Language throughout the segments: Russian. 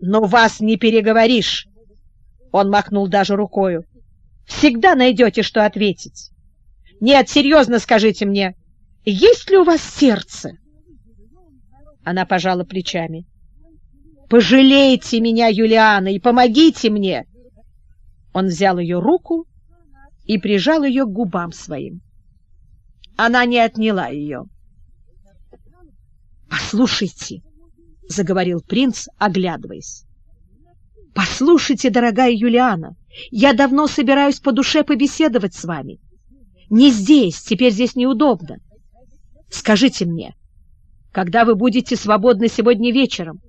Но вас не переговоришь. Он махнул даже рукою. Всегда найдете, что ответить. Нет, серьезно скажите мне, есть ли у вас сердце? Она пожала плечами. Пожалейте меня, Юлиана, и помогите мне. Он взял ее руку и прижал ее к губам своим. Она не отняла ее. «Послушайте», — заговорил принц, оглядываясь. «Послушайте, дорогая Юлиана, я давно собираюсь по душе побеседовать с вами. Не здесь, теперь здесь неудобно. Скажите мне, когда вы будете свободны сегодня вечером?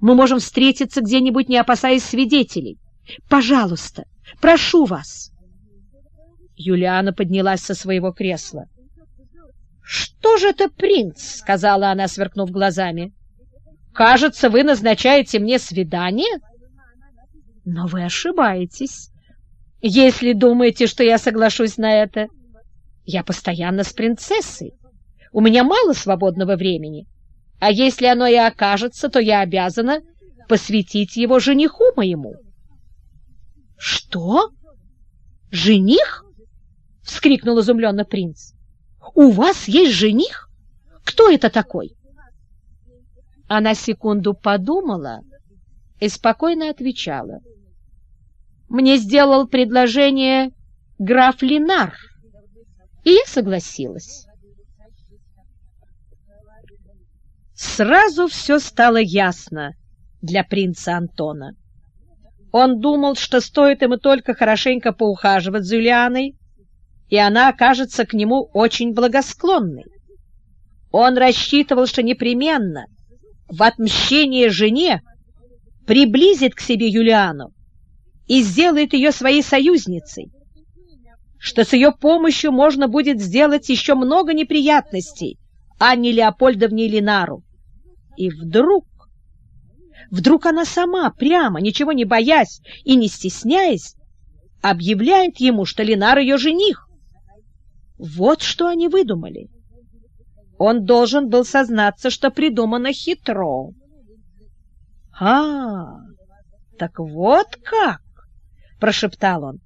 Мы можем встретиться где-нибудь, не опасаясь свидетелей. Пожалуйста, прошу вас. Юлиана поднялась со своего кресла. «Что же это, принц?» — сказала она, сверкнув глазами. «Кажется, вы назначаете мне свидание?» «Но вы ошибаетесь, если думаете, что я соглашусь на это. Я постоянно с принцессой. У меня мало свободного времени, а если оно и окажется, то я обязана посвятить его жениху моему». «Что? Жених?» — вскрикнул изумленно принц. У вас есть жених? Кто это такой? Она секунду подумала и спокойно отвечала. Мне сделал предложение граф Линар, и я согласилась. Сразу все стало ясно для принца Антона. Он думал, что стоит ему только хорошенько поухаживать за Юлианой, и она окажется к нему очень благосклонной. Он рассчитывал, что непременно в отмщение жене приблизит к себе Юлиану и сделает ее своей союзницей, что с ее помощью можно будет сделать еще много неприятностей Анне Леопольдовне Линару. И вдруг, вдруг она сама, прямо, ничего не боясь и не стесняясь, объявляет ему, что Линар ее жених. Вот что они выдумали. Он должен был сознаться, что придумано хитро. — А, так вот как! — прошептал он.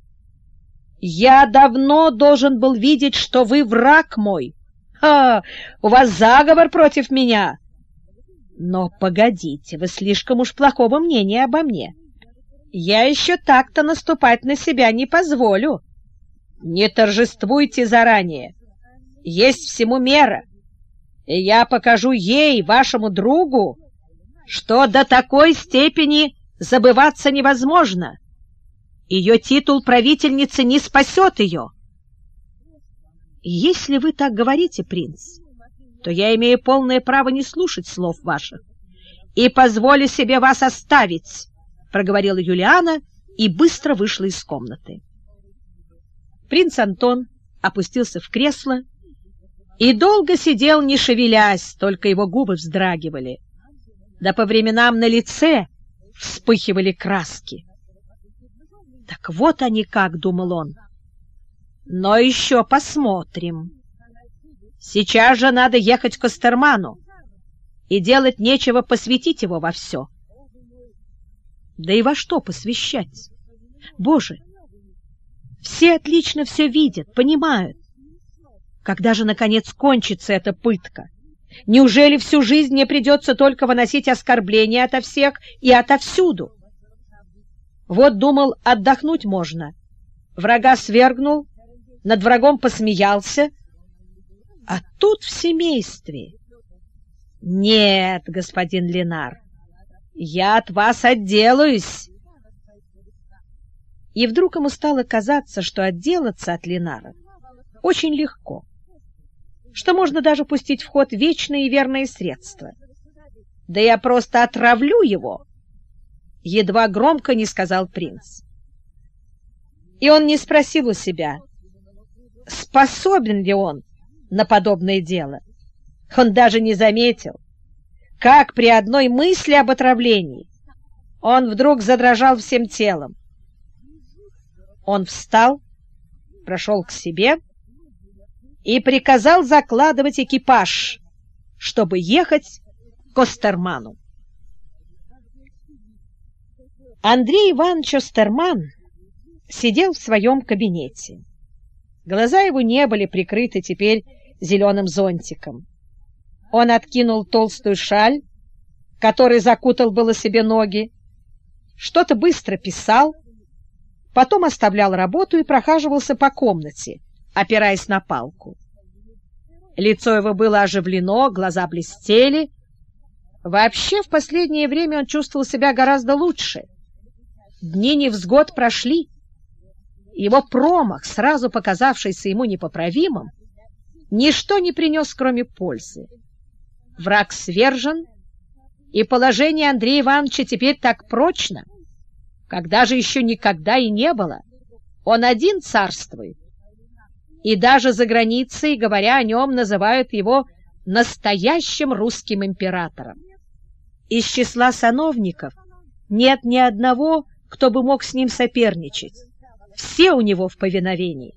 — Я давно должен был видеть, что вы враг мой. А, у вас заговор против меня. Но погодите, вы слишком уж плохого мнения обо мне. Я еще так-то наступать на себя не позволю. Не торжествуйте заранее. Есть всему мера. И я покажу ей, вашему другу, что до такой степени забываться невозможно. Ее титул правительницы не спасет ее. Если вы так говорите, принц, то я имею полное право не слушать слов ваших и позволю себе вас оставить, — проговорила Юлиана и быстро вышла из комнаты. Принц Антон опустился в кресло и долго сидел, не шевелясь, только его губы вздрагивали. Да по временам на лице вспыхивали краски. Так вот они как, — думал он. Но еще посмотрим. Сейчас же надо ехать к Костерману, и делать нечего посвятить его во все. Да и во что посвящать? Боже, все отлично все видят, понимают. Когда же, наконец, кончится эта пытка? Неужели всю жизнь мне придется только выносить оскорбления ото всех и отовсюду? Вот думал, отдохнуть можно. Врага свергнул, над врагом посмеялся. А тут в семействе... Нет, господин Ленар, я от вас отделаюсь и вдруг ему стало казаться, что отделаться от Ленара очень легко, что можно даже пустить в ход вечные и верные средства. «Да я просто отравлю его!» — едва громко не сказал принц. И он не спросил у себя, способен ли он на подобное дело. Он даже не заметил, как при одной мысли об отравлении он вдруг задрожал всем телом. Он встал, прошел к себе и приказал закладывать экипаж, чтобы ехать к Костерману. Андрей Иванович Остерман сидел в своем кабинете. Глаза его не были прикрыты теперь зеленым зонтиком. Он откинул толстую шаль, который закутал было себе ноги, что-то быстро писал, потом оставлял работу и прохаживался по комнате, опираясь на палку. Лицо его было оживлено, глаза блестели. Вообще, в последнее время он чувствовал себя гораздо лучше. Дни невзгод прошли. Его промах, сразу показавшийся ему непоправимым, ничто не принес, кроме пользы. Враг свержен, и положение Андрея Ивановича теперь так прочно, когда же еще никогда и не было. Он один царствует, и даже за границей, говоря о нем, называют его настоящим русским императором. Из числа сановников нет ни одного, кто бы мог с ним соперничать. Все у него в повиновении.